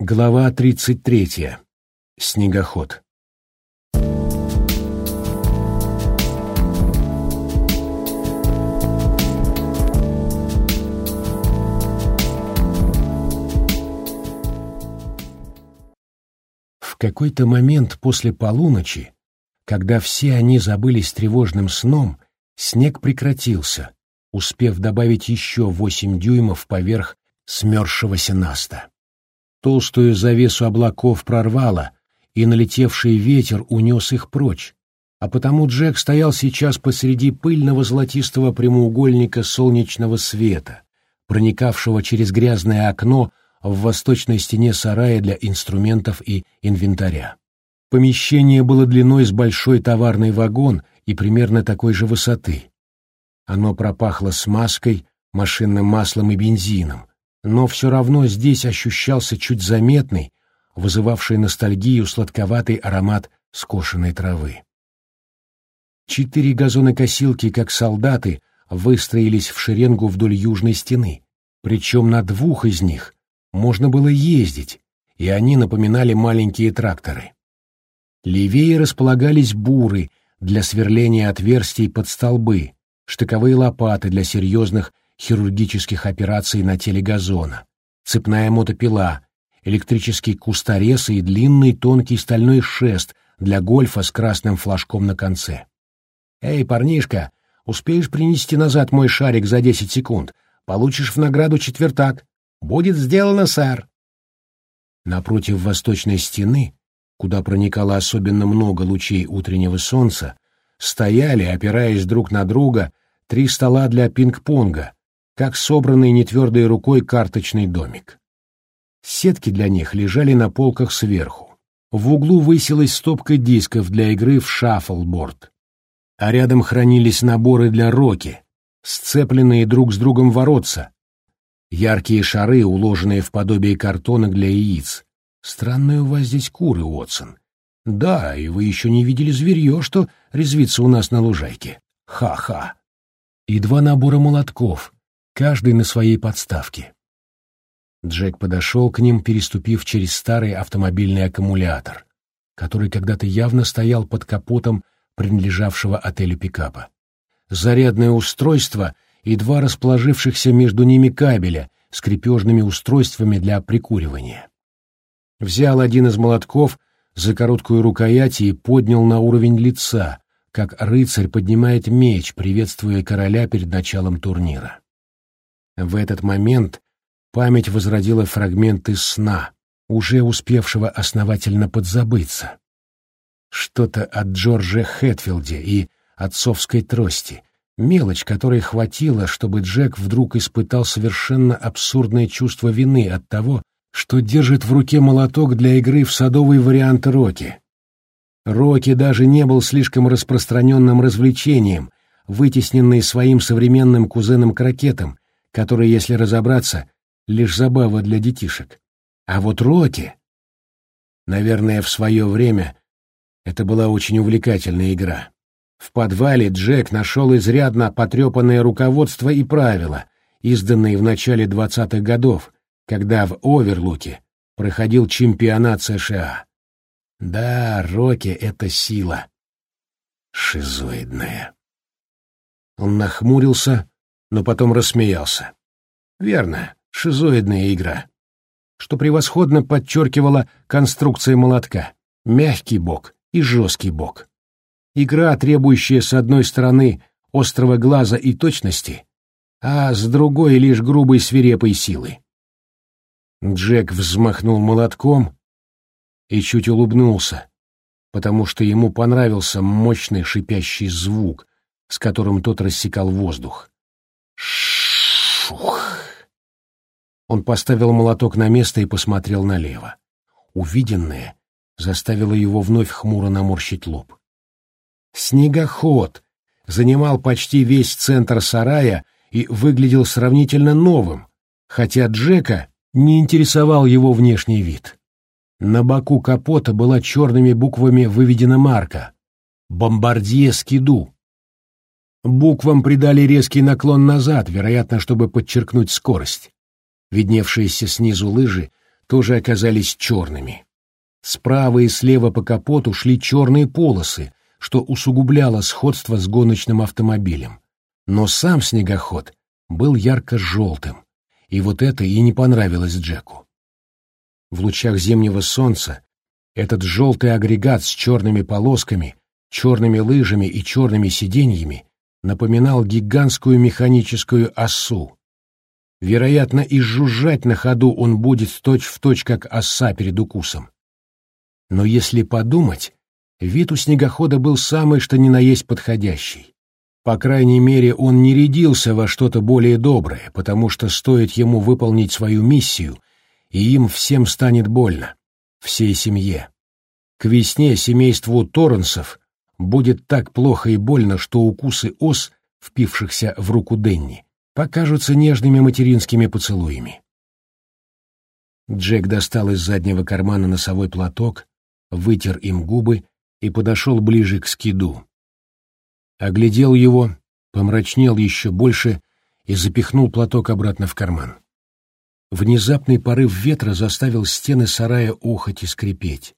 Глава 33. Снегоход. В какой-то момент после полуночи, когда все они забылись тревожным сном, снег прекратился, успев добавить еще восемь дюймов поверх смерзшегося наста. Толстую завесу облаков прорвало, и налетевший ветер унес их прочь, а потому Джек стоял сейчас посреди пыльного золотистого прямоугольника солнечного света, проникавшего через грязное окно в восточной стене сарая для инструментов и инвентаря. Помещение было длиной с большой товарный вагон и примерно такой же высоты. Оно пропахло смазкой, машинным маслом и бензином, но все равно здесь ощущался чуть заметный, вызывавший ностальгию сладковатый аромат скошенной травы. Четыре газонокосилки, как солдаты, выстроились в шеренгу вдоль южной стены, причем на двух из них можно было ездить, и они напоминали маленькие тракторы. Левее располагались буры для сверления отверстий под столбы, штыковые лопаты для серьезных хирургических операций на теле газона, цепная мотопила, электрический кусторез и длинный тонкий стальной шест для гольфа с красным флажком на конце. «Эй, парнишка, успеешь принести назад мой шарик за десять секунд? Получишь в награду четвертак. Будет сделано, сэр!» Напротив восточной стены, куда проникало особенно много лучей утреннего солнца, стояли, опираясь друг на друга, три стола для пинг-понга, как собранный нетвердой рукой карточный домик. Сетки для них лежали на полках сверху. В углу высилась стопка дисков для игры в шаффлборд, а рядом хранились наборы для роки, сцепленные друг с другом воротца, яркие шары, уложенные в подобие картона для яиц. Странные у вас здесь куры, Уотсон. Да, и вы еще не видели зверье, что резвится у нас на лужайке. Ха-ха. И два набора молотков — каждый на своей подставке. Джек подошел к ним, переступив через старый автомобильный аккумулятор, который когда-то явно стоял под капотом принадлежавшего отелю пикапа. Зарядное устройство и два расположившихся между ними кабеля с крепежными устройствами для прикуривания. Взял один из молотков за короткую рукоять и поднял на уровень лица, как рыцарь поднимает меч, приветствуя короля перед началом турнира. В этот момент память возродила фрагменты сна, уже успевшего основательно подзабыться. Что-то от Джорджа Хэтфилде и отцовской трости, мелочь, которой хватило, чтобы Джек вдруг испытал совершенно абсурдное чувство вины от того, что держит в руке молоток для игры в садовый вариант Роки. Роки даже не был слишком распространенным развлечением, вытесненный своим современным кузеном-крокетом, который, если разобраться, лишь забава для детишек. А вот Рокки... Наверное, в свое время это была очень увлекательная игра. В подвале Джек нашел изрядно потрепанное руководство и правила, изданные в начале двадцатых годов, когда в Оверлуке проходил чемпионат США. Да, Рокки — это сила. Шизоидная. Он нахмурился, но потом рассмеялся. Верно, шизоидная игра, что превосходно подчеркивала конструкция молотка, мягкий бок и жесткий бок. Игра, требующая с одной стороны острого глаза и точности, а с другой лишь грубой свирепой силы. Джек взмахнул молотком и чуть улыбнулся, потому что ему понравился мощный шипящий звук, с которым тот рассекал воздух. Шух! Он поставил молоток на место и посмотрел налево. Увиденное заставило его вновь хмуро наморщить лоб. Снегоход занимал почти весь центр сарая и выглядел сравнительно новым, хотя Джека не интересовал его внешний вид. На боку капота была черными буквами выведена марка «Бомбардье Скиду», Буквам придали резкий наклон назад, вероятно, чтобы подчеркнуть скорость. Видневшиеся снизу лыжи тоже оказались черными. Справа и слева по капоту шли черные полосы, что усугубляло сходство с гоночным автомобилем. Но сам снегоход был ярко-желтым, и вот это и не понравилось Джеку. В лучах зимнего солнца этот желтый агрегат с черными полосками, черными лыжами и черными сиденьями напоминал гигантскую механическую осу. Вероятно, и жужжать на ходу он будет точь-в-точь, точь, как оса перед укусом. Но если подумать, вид у снегохода был самый что ни на есть подходящий. По крайней мере, он не рядился во что-то более доброе, потому что стоит ему выполнить свою миссию, и им всем станет больно, всей семье. К весне семейству Торренсов будет так плохо и больно, что укусы ос, впившихся в руку Денни, покажутся нежными материнскими поцелуями. Джек достал из заднего кармана носовой платок, вытер им губы и подошел ближе к скиду. Оглядел его, помрачнел еще больше и запихнул платок обратно в карман. Внезапный порыв ветра заставил стены сарая охать и скрипеть.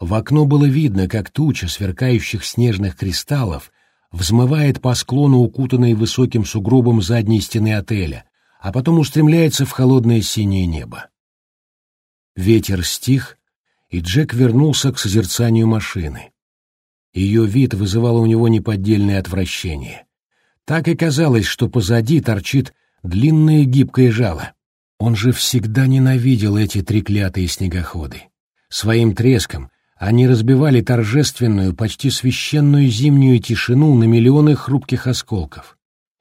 В окно было видно, как туча сверкающих снежных кристаллов взмывает по склону, укутанной высоким сугробом задней стены отеля, а потом устремляется в холодное синее небо. Ветер стих, и Джек вернулся к созерцанию машины. Ее вид вызывал у него неподдельное отвращение. Так и казалось, что позади торчит длинное гибкое жало. Он же всегда ненавидел эти треклятые снегоходы. Своим треском они разбивали торжественную, почти священную зимнюю тишину на миллионы хрупких осколков.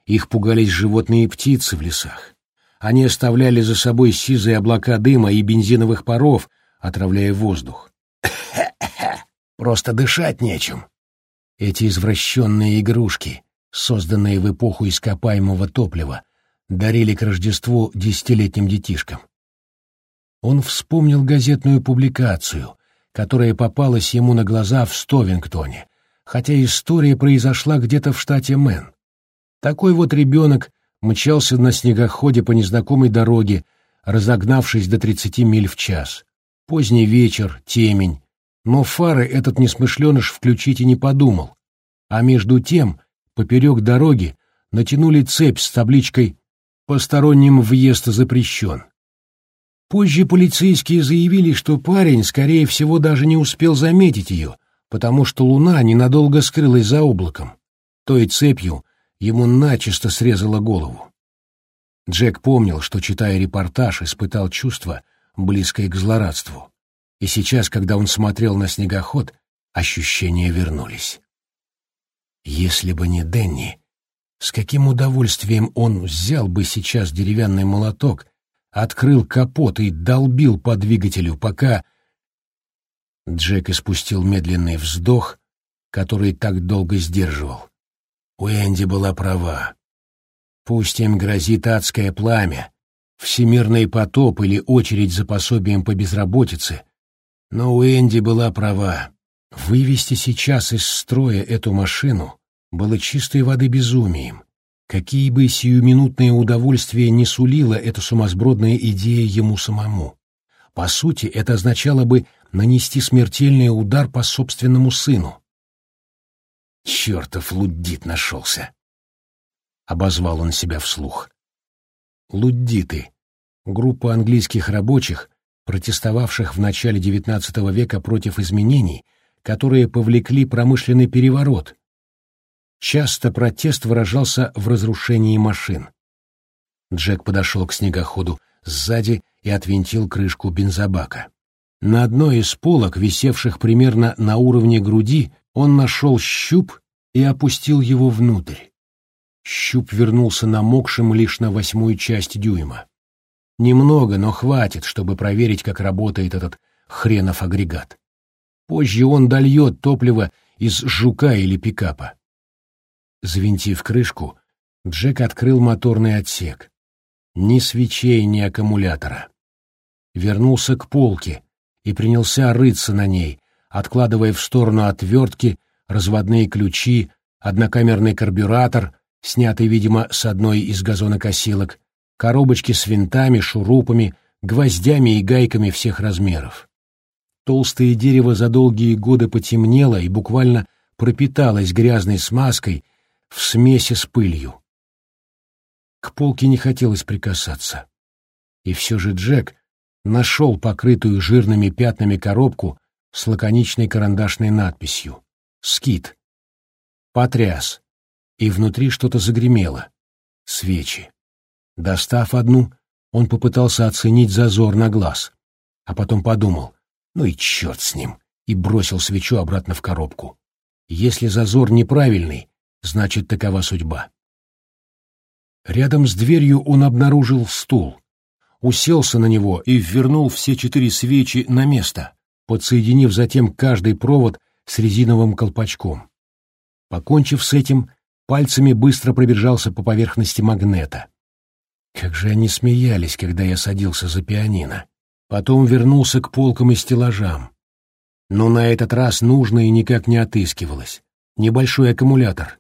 Их пугались животные и птицы в лесах. Они оставляли за собой сизые облака дыма и бензиновых паров, отравляя воздух. Просто дышать нечем. Эти извращенные игрушки, созданные в эпоху ископаемого топлива, дарили к Рождеству десятилетним детишкам. Он вспомнил газетную публикацию, которая попалась ему на глаза в Стовингтоне, хотя история произошла где-то в штате Мэн. Такой вот ребенок мчался на снегоходе по незнакомой дороге, разогнавшись до 30 миль в час. Поздний вечер, темень, но фары этот несмышленыш включить и не подумал. А между тем, поперек дороги натянули цепь с табличкой «Посторонним въезд запрещен». Позже полицейские заявили, что парень, скорее всего, даже не успел заметить ее, потому что луна ненадолго скрылась за облаком. Той цепью ему начисто срезала голову. Джек помнил, что, читая репортаж, испытал чувство, близкое к злорадству. И сейчас, когда он смотрел на снегоход, ощущения вернулись. Если бы не Денни, с каким удовольствием он взял бы сейчас деревянный молоток, открыл капот и долбил по двигателю, пока... Джек испустил медленный вздох, который так долго сдерживал. У Энди была права. Пусть им грозит адское пламя, всемирный потоп или очередь за пособием по безработице, но у Энди была права. Вывести сейчас из строя эту машину было чистой воды безумием. Какие бы сиюминутные удовольствия не сулила эта сумасбродная идея ему самому. По сути, это означало бы нанести смертельный удар по собственному сыну. «Чертов луддит нашелся!» — обозвал он себя вслух. Луддиты — группа английских рабочих, протестовавших в начале XIX века против изменений, которые повлекли промышленный переворот. Часто протест выражался в разрушении машин. Джек подошел к снегоходу сзади и отвинтил крышку бензобака. На одной из полок, висевших примерно на уровне груди, он нашел щуп и опустил его внутрь. Щуп вернулся намокшим лишь на восьмую часть дюйма. Немного, но хватит, чтобы проверить, как работает этот хренов агрегат. Позже он дольет топливо из жука или пикапа. Завинтив крышку, Джек открыл моторный отсек. Ни свечей, ни аккумулятора. Вернулся к полке и принялся рыться на ней, откладывая в сторону отвертки, разводные ключи, однокамерный карбюратор, снятый, видимо, с одной из газонокосилок, коробочки с винтами, шурупами, гвоздями и гайками всех размеров. Толстое дерево за долгие годы потемнело и буквально пропиталось грязной смазкой в смеси с пылью. К полке не хотелось прикасаться. И все же Джек нашел покрытую жирными пятнами коробку с лаконичной карандашной надписью «Скит». Потряс, и внутри что-то загремело. Свечи. Достав одну, он попытался оценить зазор на глаз, а потом подумал, ну и черт с ним, и бросил свечу обратно в коробку. Если зазор неправильный, значит, такова судьба. Рядом с дверью он обнаружил стул, уселся на него и ввернул все четыре свечи на место, подсоединив затем каждый провод с резиновым колпачком. Покончив с этим, пальцами быстро пробежался по поверхности магнета. Как же они смеялись, когда я садился за пианино. Потом вернулся к полкам и стеллажам. Но на этот раз нужное никак не отыскивалось. Небольшой аккумулятор.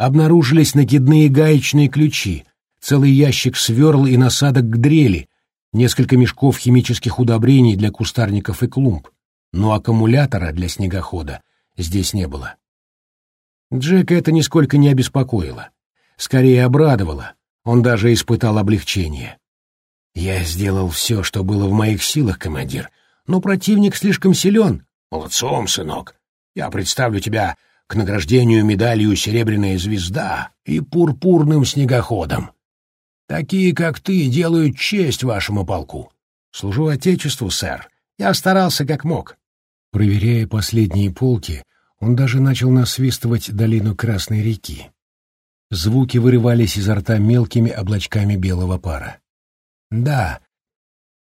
Обнаружились накидные гаечные ключи, целый ящик сверл и насадок к дрели, несколько мешков химических удобрений для кустарников и клумб, но аккумулятора для снегохода здесь не было. Джека это нисколько не обеспокоило, скорее обрадовало, он даже испытал облегчение. «Я сделал все, что было в моих силах, командир, но противник слишком силен. Молодцом, сынок. Я представлю тебя к награждению медалью «Серебряная звезда» и пурпурным снегоходом. Такие, как ты, делают честь вашему полку. Служу Отечеству, сэр. Я старался как мог. Проверяя последние полки, он даже начал насвистывать долину Красной реки. Звуки вырывались изо рта мелкими облачками белого пара. Да,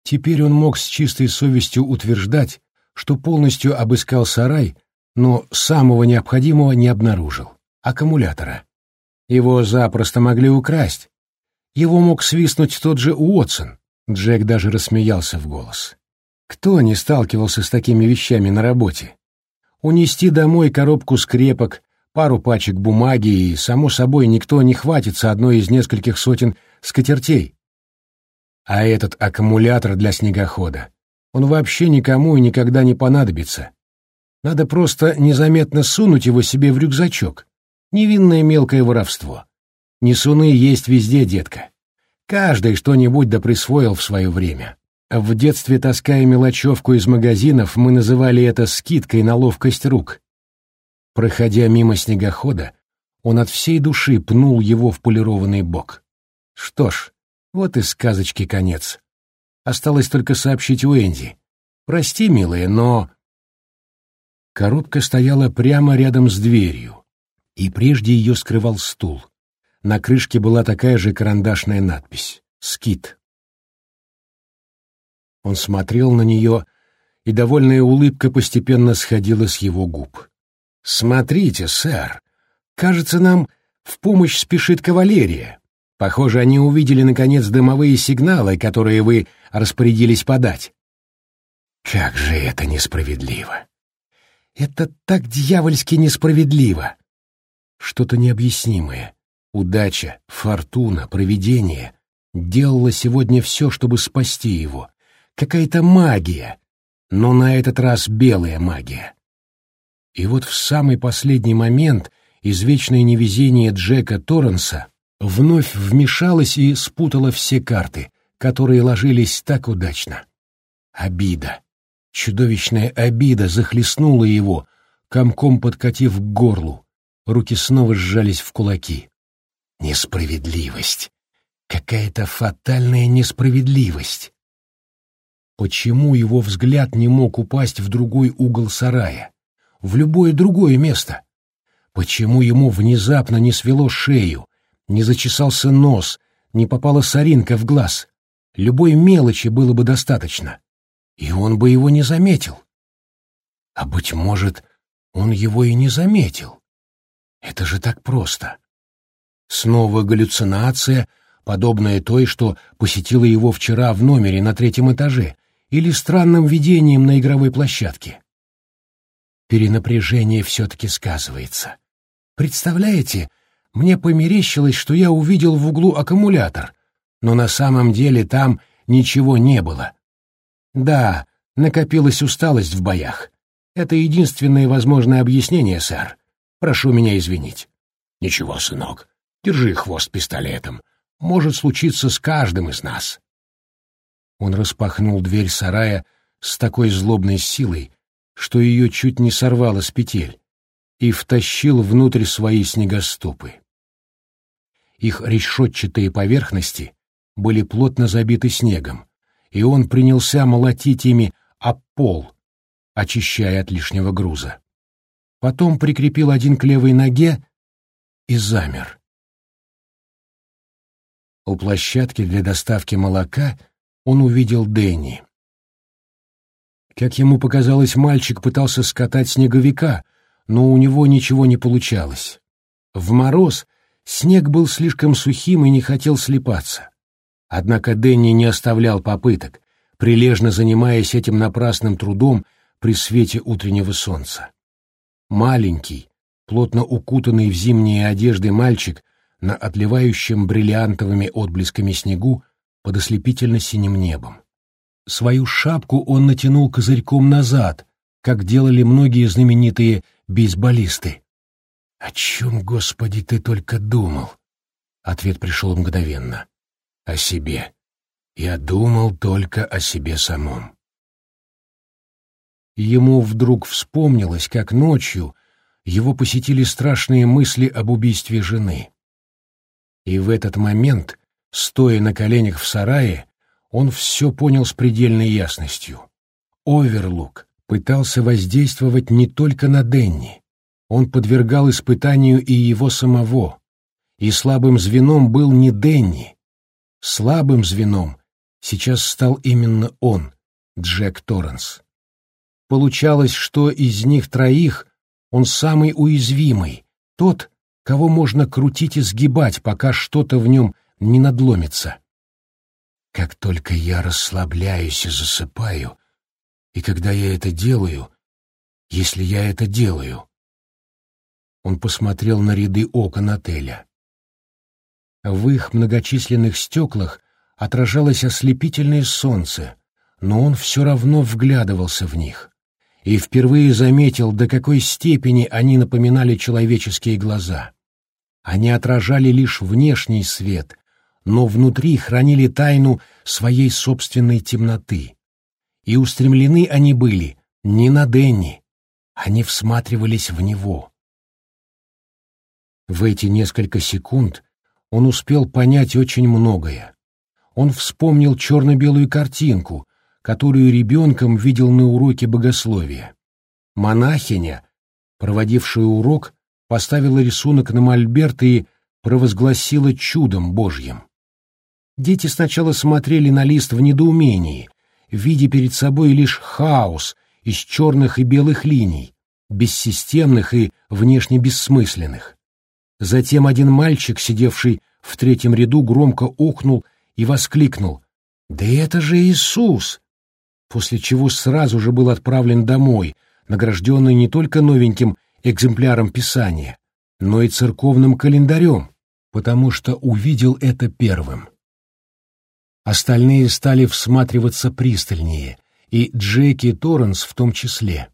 теперь он мог с чистой совестью утверждать, что полностью обыскал сарай, но самого необходимого не обнаружил — аккумулятора. Его запросто могли украсть, его мог свистнуть тот же Уотсон. Джек даже рассмеялся в голос. Кто не сталкивался с такими вещами на работе? Унести домой коробку скрепок, пару пачек бумаги, и, само собой, никто не хватится одной из нескольких сотен скатертей. А этот аккумулятор для снегохода, он вообще никому и никогда не понадобится. Надо просто незаметно сунуть его себе в рюкзачок. Невинное мелкое воровство. Несуны есть везде, детка. Каждый что-нибудь да присвоил в свое время. В детстве, таская мелочевку из магазинов, мы называли это скидкой на ловкость рук. Проходя мимо снегохода, он от всей души пнул его в полированный бок. Что ж, вот и сказочки конец. Осталось только сообщить Уэнди. «Прости, милая, но...» Коробка стояла прямо рядом с дверью, и прежде ее скрывал стул. На крышке была такая же карандашная надпись «Скит». Он смотрел на нее, и довольная улыбка постепенно сходила с его губ. «Смотрите, сэр, кажется, нам в помощь спешит кавалерия. Похоже, они увидели, наконец, дымовые сигналы, которые вы распорядились подать». «Как же это несправедливо!» «Это так дьявольски несправедливо!» Что-то необъяснимое, Удача, фортуна, провидение делала сегодня все, чтобы спасти его. Какая-то магия, но на этот раз белая магия. И вот в самый последний момент извечное невезение Джека Торренса вновь вмешалось и спутало все карты, которые ложились так удачно. Обида, чудовищная обида захлестнула его, комком подкатив к горлу. Руки снова сжались в кулаки. Несправедливость. Какая-то фатальная несправедливость. Почему его взгляд не мог упасть в другой угол сарая, в любое другое место? Почему ему внезапно не свело шею, не зачесался нос, не попала соринка в глаз? Любой мелочи было бы достаточно, и он бы его не заметил. А, быть может, он его и не заметил. Это же так просто. Снова галлюцинация, подобная той, что посетила его вчера в номере на третьем этаже, или странным видением на игровой площадке. Перенапряжение все-таки сказывается. Представляете, мне померещилось, что я увидел в углу аккумулятор, но на самом деле там ничего не было. Да, накопилась усталость в боях. Это единственное возможное объяснение, сэр. Прошу меня извинить. Ничего, сынок, держи хвост пистолетом. Может случиться с каждым из нас. Он распахнул дверь сарая с такой злобной силой, что ее чуть не сорвало с петель, и втащил внутрь свои снегоступы. Их решетчатые поверхности были плотно забиты снегом, и он принялся молотить ими об пол, очищая от лишнего груза. Потом прикрепил один к левой ноге и замер. У площадки для доставки молока он увидел Дэнни. Как ему показалось, мальчик пытался скатать снеговика, но у него ничего не получалось. В мороз снег был слишком сухим и не хотел слипаться. Однако Дэнни не оставлял попыток, прилежно занимаясь этим напрасным трудом при свете утреннего солнца. Маленький, плотно укутанный в зимние одежды мальчик на отливающем бриллиантовыми отблесками снегу под ослепительно-синим небом. Свою шапку он натянул козырьком назад, как делали многие знаменитые бейсболисты. «О чем, Господи, ты только думал?» Ответ пришел мгновенно. «О себе. Я думал только о себе самом». Ему вдруг вспомнилось, как ночью его посетили страшные мысли об убийстве жены. И в этот момент, стоя на коленях в сарае, он все понял с предельной ясностью. Оверлук пытался воздействовать не только на Денни. Он подвергал испытанию и его самого. И слабым звеном был не Денни. Слабым звеном сейчас стал именно он, Джек Торренс. Получалось, что из них троих он самый уязвимый, тот, кого можно крутить и сгибать, пока что-то в нем не надломится. Как только я расслабляюсь и засыпаю, и когда я это делаю, если я это делаю... Он посмотрел на ряды окон отеля. В их многочисленных стеклах отражалось ослепительное солнце, но он все равно вглядывался в них и впервые заметил, до какой степени они напоминали человеческие глаза. Они отражали лишь внешний свет, но внутри хранили тайну своей собственной темноты. И устремлены они были не на Денни, они всматривались в него. В эти несколько секунд он успел понять очень многое. Он вспомнил черно-белую картинку, которую ребенком видел на уроке богословия. Монахиня, проводившая урок, поставила рисунок на мольберт и провозгласила чудом Божьим. Дети сначала смотрели на лист в недоумении, видя перед собой лишь хаос из черных и белых линий, бессистемных и внешне бессмысленных. Затем один мальчик, сидевший в третьем ряду, громко охнул и воскликнул «Да это же Иисус!» После чего сразу же был отправлен домой, награжденный не только новеньким экземпляром Писания, но и церковным календарем, потому что увидел это первым. Остальные стали всматриваться пристальнее, и Джеки Торренс в том числе.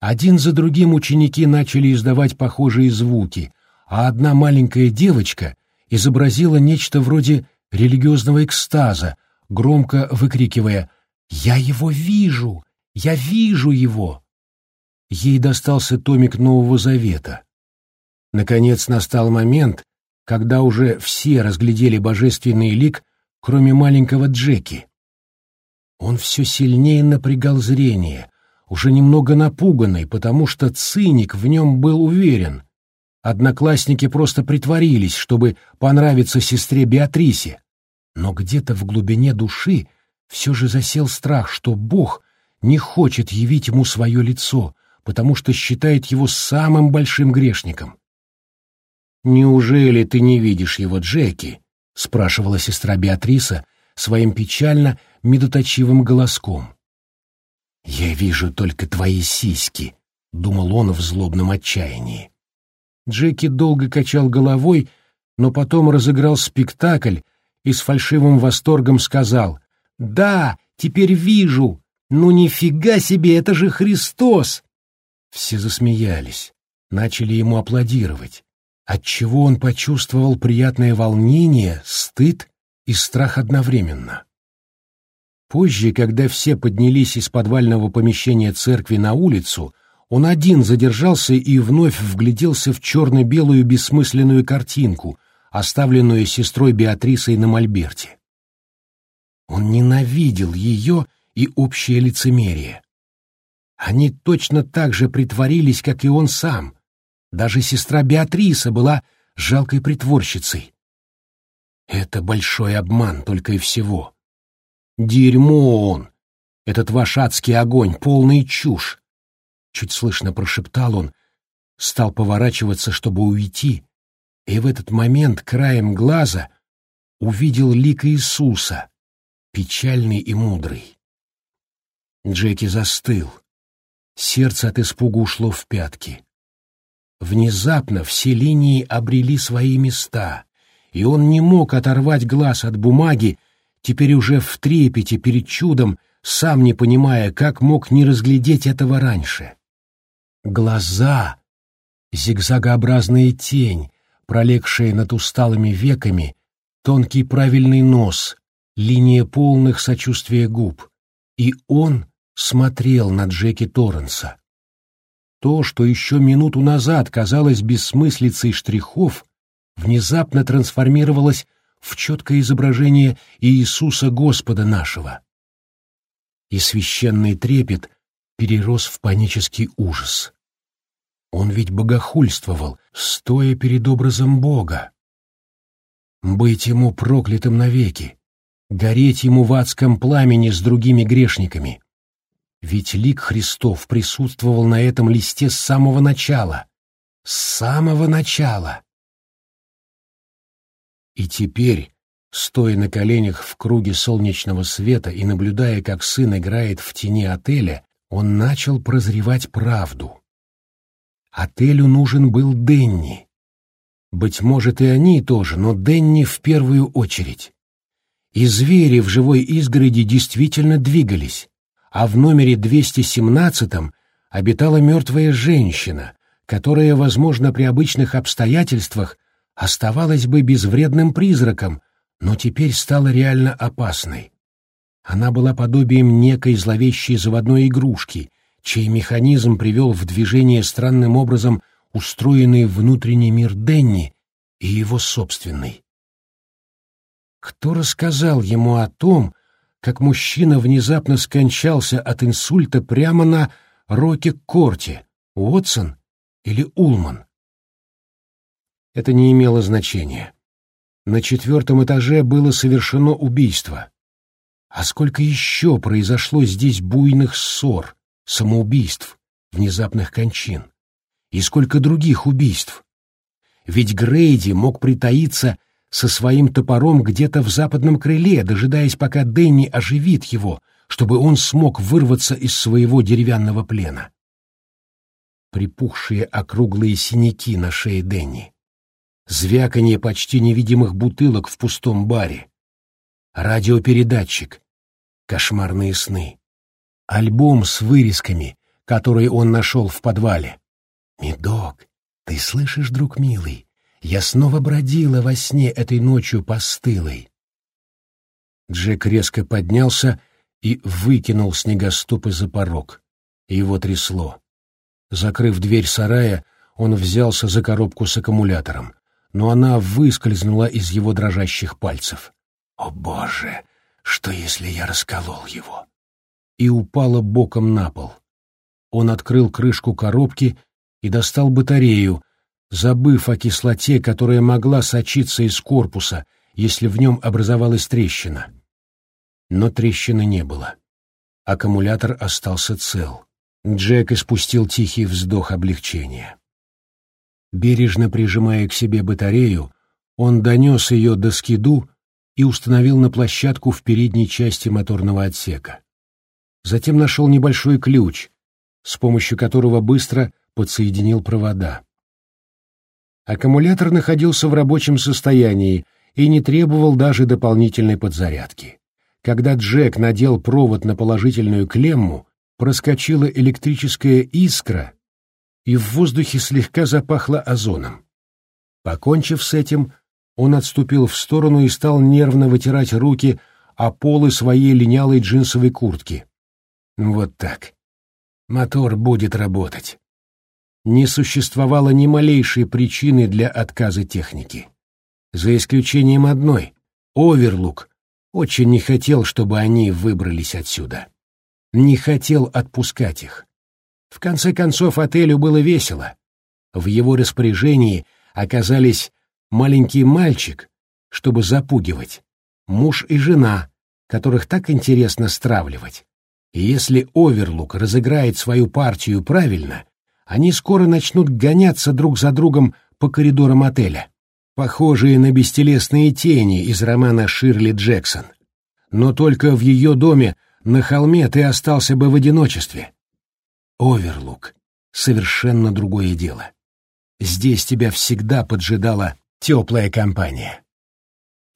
Один за другим ученики начали издавать похожие звуки, а одна маленькая девочка изобразила нечто вроде религиозного экстаза, громко выкрикивая «Я его вижу! Я вижу его!» Ей достался томик Нового Завета. Наконец настал момент, когда уже все разглядели божественный лик кроме маленького Джеки. Он все сильнее напрягал зрение, уже немного напуганный, потому что циник в нем был уверен. Одноклассники просто притворились, чтобы понравиться сестре Беатрисе. Но где-то в глубине души все же засел страх, что Бог не хочет явить ему свое лицо, потому что считает его самым большим грешником. «Неужели ты не видишь его, Джеки?» — спрашивала сестра Беатриса своим печально медоточивым голоском. «Я вижу только твои сиськи», — думал он в злобном отчаянии. Джеки долго качал головой, но потом разыграл спектакль и с фальшивым восторгом сказал Да, теперь вижу! Ну нифига себе, это же Христос!» Все засмеялись, начали ему аплодировать, отчего он почувствовал приятное волнение, стыд и страх одновременно. Позже, когда все поднялись из подвального помещения церкви на улицу, он один задержался и вновь вгляделся в черно-белую бессмысленную картинку, оставленную сестрой Беатрисой на мольберте. Он ненавидел ее и общее лицемерие. Они точно так же притворились, как и он сам. Даже сестра Беатриса была жалкой притворщицей. Это большой обман только и всего. Дерьмо он! Этот ваш адский огонь, полный чушь! Чуть слышно прошептал он, стал поворачиваться, чтобы уйти, и в этот момент краем глаза увидел лик Иисуса, печальный и мудрый. Джеки застыл. Сердце от испуга ушло в пятки. Внезапно все линии обрели свои места, и он не мог оторвать глаз от бумаги, теперь уже в трепете перед чудом, сам не понимая, как мог не разглядеть этого раньше. Глаза, зигзагообразная тень, пролегшая над усталыми веками, тонкий правильный нос, линия полных сочувствия губ, и он смотрел на Джеки Торренса. То, что еще минуту назад казалось бессмыслицей штрихов, внезапно трансформировалось в четкое изображение Иисуса Господа нашего. И священный трепет перерос в панический ужас. Он ведь богохульствовал, стоя перед образом Бога. Быть ему проклятым навеки, гореть ему в адском пламени с другими грешниками. Ведь лик Христов присутствовал на этом листе с самого начала. С самого начала. И теперь, стоя на коленях в круге солнечного света и наблюдая, как сын играет в тени отеля, он начал прозревать правду. Отелю нужен был Денни. Быть может, и они тоже, но Денни в первую очередь. И звери в живой изгороди действительно двигались, а в номере 217 обитала мертвая женщина, которая, возможно, при обычных обстоятельствах оставалась бы безвредным призраком, но теперь стала реально опасной. Она была подобием некой зловещей заводной игрушки, чей механизм привел в движение странным образом устроенный внутренний мир Денни и его собственный. Кто рассказал ему о том, как мужчина внезапно скончался от инсульта прямо на Роке-Корте, Уотсон или Улман? это не имело значения. На четвертом этаже было совершено убийство. А сколько еще произошло здесь буйных ссор, самоубийств, внезапных кончин? И сколько других убийств? Ведь Грейди мог притаиться со своим топором где-то в западном крыле, дожидаясь, пока Дэнни оживит его, чтобы он смог вырваться из своего деревянного плена. Припухшие округлые синяки на шее Дэнни звяканье почти невидимых бутылок в пустом баре, радиопередатчик, кошмарные сны, альбом с вырезками, который он нашел в подвале. «Медок, ты слышишь, друг милый, я снова бродила во сне этой ночью постылой». Джек резко поднялся и выкинул снегоступы за порог. Его трясло. Закрыв дверь сарая, он взялся за коробку с аккумулятором но она выскользнула из его дрожащих пальцев. «О, Боже! Что, если я расколол его?» И упала боком на пол. Он открыл крышку коробки и достал батарею, забыв о кислоте, которая могла сочиться из корпуса, если в нем образовалась трещина. Но трещины не было. Аккумулятор остался цел. Джек испустил тихий вздох облегчения. Бережно прижимая к себе батарею, он донес ее до скиду и установил на площадку в передней части моторного отсека. Затем нашел небольшой ключ, с помощью которого быстро подсоединил провода. Аккумулятор находился в рабочем состоянии и не требовал даже дополнительной подзарядки. Когда Джек надел провод на положительную клемму, проскочила электрическая искра, и в воздухе слегка запахло озоном. Покончив с этим, он отступил в сторону и стал нервно вытирать руки о полы своей линялой джинсовой куртки. Вот так. Мотор будет работать. Не существовало ни малейшей причины для отказа техники. За исключением одной — Оверлук очень не хотел, чтобы они выбрались отсюда. Не хотел отпускать их. В конце концов, отелю было весело. В его распоряжении оказались маленький мальчик, чтобы запугивать, муж и жена, которых так интересно стравливать. И если Оверлук разыграет свою партию правильно, они скоро начнут гоняться друг за другом по коридорам отеля, похожие на бестелесные тени из романа Ширли Джексон. Но только в ее доме на холме ты остался бы в одиночестве. Оверлук — совершенно другое дело. Здесь тебя всегда поджидала теплая компания.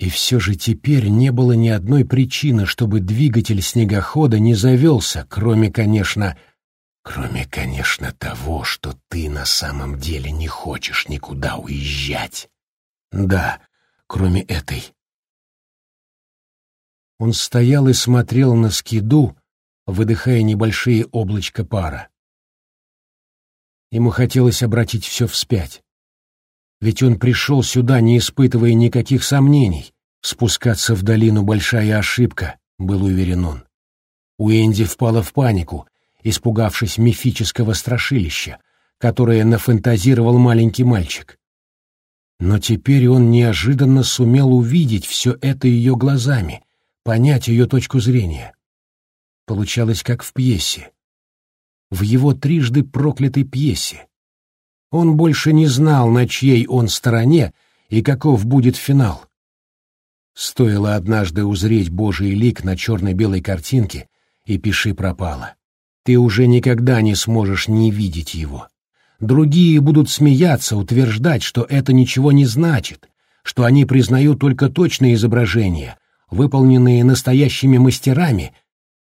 И все же теперь не было ни одной причины, чтобы двигатель снегохода не завелся, кроме, конечно, кроме, конечно, того, что ты на самом деле не хочешь никуда уезжать. Да, кроме этой. Он стоял и смотрел на скиду, выдыхая небольшие облачка пара. Ему хотелось обратить все вспять. Ведь он пришел сюда, не испытывая никаких сомнений. Спускаться в долину — большая ошибка, был уверен он. Уэнди впала в панику, испугавшись мифического страшилища, которое нафантазировал маленький мальчик. Но теперь он неожиданно сумел увидеть все это ее глазами, понять ее точку зрения. Получалось, как в пьесе. В его трижды проклятой пьесе. Он больше не знал, на чьей он стороне и каков будет финал. Стоило однажды узреть Божий лик на черно-белой картинке, и пиши пропало. Ты уже никогда не сможешь не видеть его. Другие будут смеяться, утверждать, что это ничего не значит, что они признают только точные изображения, выполненные настоящими мастерами,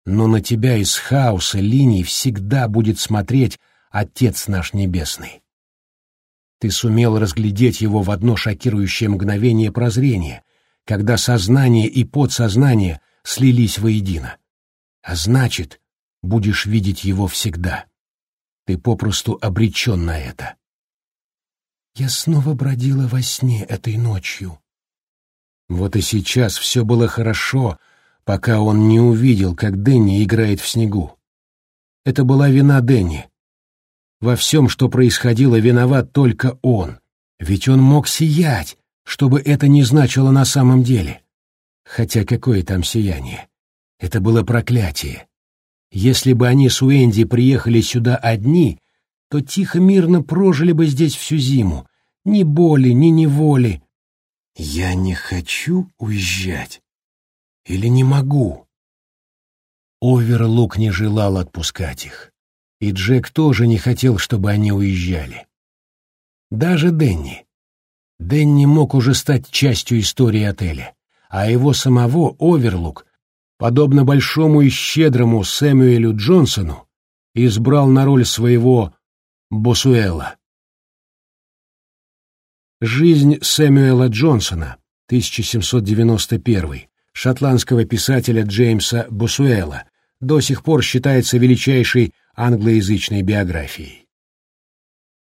но на тебя из хаоса линий всегда будет смотреть Отец наш Небесный. Ты сумел разглядеть его в одно шокирующее мгновение прозрения, когда сознание и подсознание слились воедино. А значит, будешь видеть его всегда. Ты попросту обречен на это. Я снова бродила во сне этой ночью. Вот и сейчас все было хорошо, пока он не увидел, как Дэнни играет в снегу. Это была вина Дэнни. Во всем, что происходило, виноват только он. Ведь он мог сиять, чтобы это не значило на самом деле. Хотя какое там сияние? Это было проклятие. Если бы они с Уэнди приехали сюда одни, то тихо-мирно прожили бы здесь всю зиму. Ни боли, ни неволи. Я не хочу уезжать. Или не могу. Оверлук не желал отпускать их и Джек тоже не хотел, чтобы они уезжали. Даже Денни. Денни мог уже стать частью истории отеля, а его самого Оверлук, подобно большому и щедрому Сэмюэлю Джонсону, избрал на роль своего Босуэла. Жизнь Сэмюэла Джонсона, 1791, шотландского писателя Джеймса Босуэла, до сих пор считается величайшей англоязычной биографией.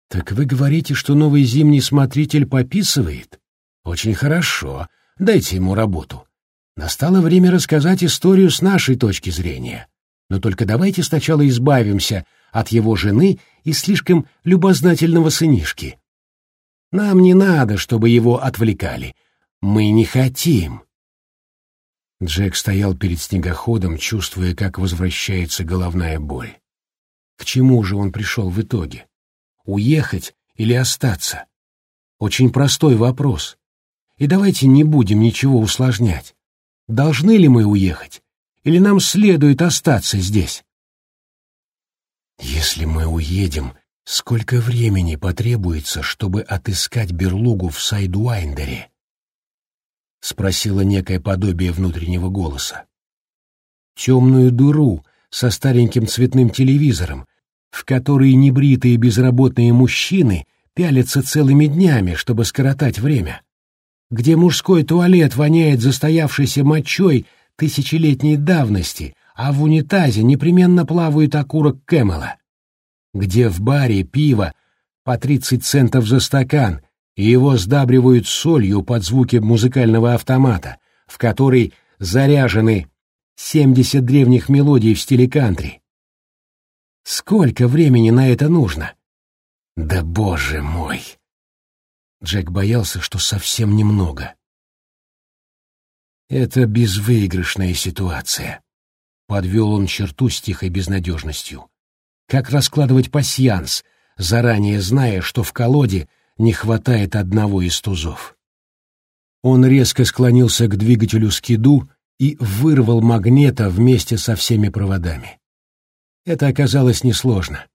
«Так вы говорите, что новый зимний смотритель пописывает? Очень хорошо. Дайте ему работу. Настало время рассказать историю с нашей точки зрения. Но только давайте сначала избавимся от его жены и слишком любознательного сынишки. Нам не надо, чтобы его отвлекали. Мы не хотим». Джек стоял перед снегоходом, чувствуя, как возвращается головная боль. К чему же он пришел в итоге? Уехать или остаться? Очень простой вопрос. И давайте не будем ничего усложнять. Должны ли мы уехать? Или нам следует остаться здесь? Если мы уедем, сколько времени потребуется, чтобы отыскать берлогу в Сайдуайндере? Спросило некое подобие внутреннего голоса. темную дыру со стареньким цветным телевизором, в который небритые безработные мужчины пялятся целыми днями, чтобы скоротать время, где мужской туалет воняет застоявшейся мочой тысячелетней давности, а в унитазе непременно плавает окурок Кэмела, где в баре пиво по 30 центов за стакан, и его сдабривают солью под звуки музыкального автомата, в который заряжены 70 древних мелодий в стиле кантри. Сколько времени на это нужно? Да боже мой! Джек боялся, что совсем немного. Это безвыигрышная ситуация. Подвел он черту с тихой безнадежностью. Как раскладывать пасьянс, заранее зная, что в колоде не хватает одного из тузов? Он резко склонился к двигателю скиду и вырвал магнета вместе со всеми проводами. Это оказалось несложно.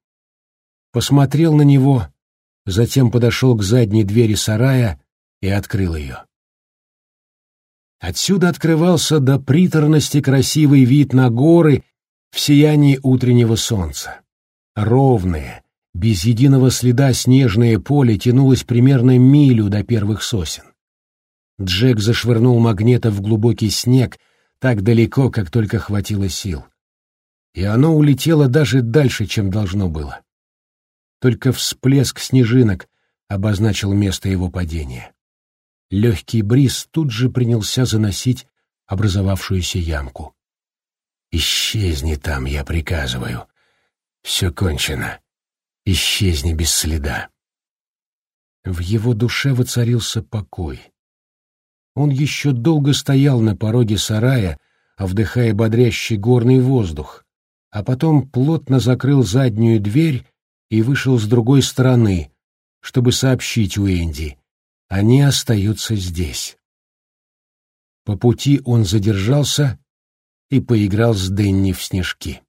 Посмотрел на него, затем подошел к задней двери сарая и открыл ее. Отсюда открывался до приторности красивый вид на горы в сиянии утреннего солнца. Ровное, без единого следа снежное поле тянулось примерно милю до первых сосен. Джек зашвырнул магнета в глубокий снег так далеко, как только хватило сил. И оно улетело даже дальше, чем должно было. Только всплеск снежинок обозначил место его падения. Легкий бриз тут же принялся заносить образовавшуюся ямку. «Исчезни там, я приказываю. Все кончено. Исчезни без следа». В его душе воцарился покой. Он еще долго стоял на пороге сарая, вдыхая бодрящий горный воздух, а потом плотно закрыл заднюю дверь и вышел с другой стороны, чтобы сообщить Уэнди. Они остаются здесь. По пути он задержался и поиграл с Денни в снежки.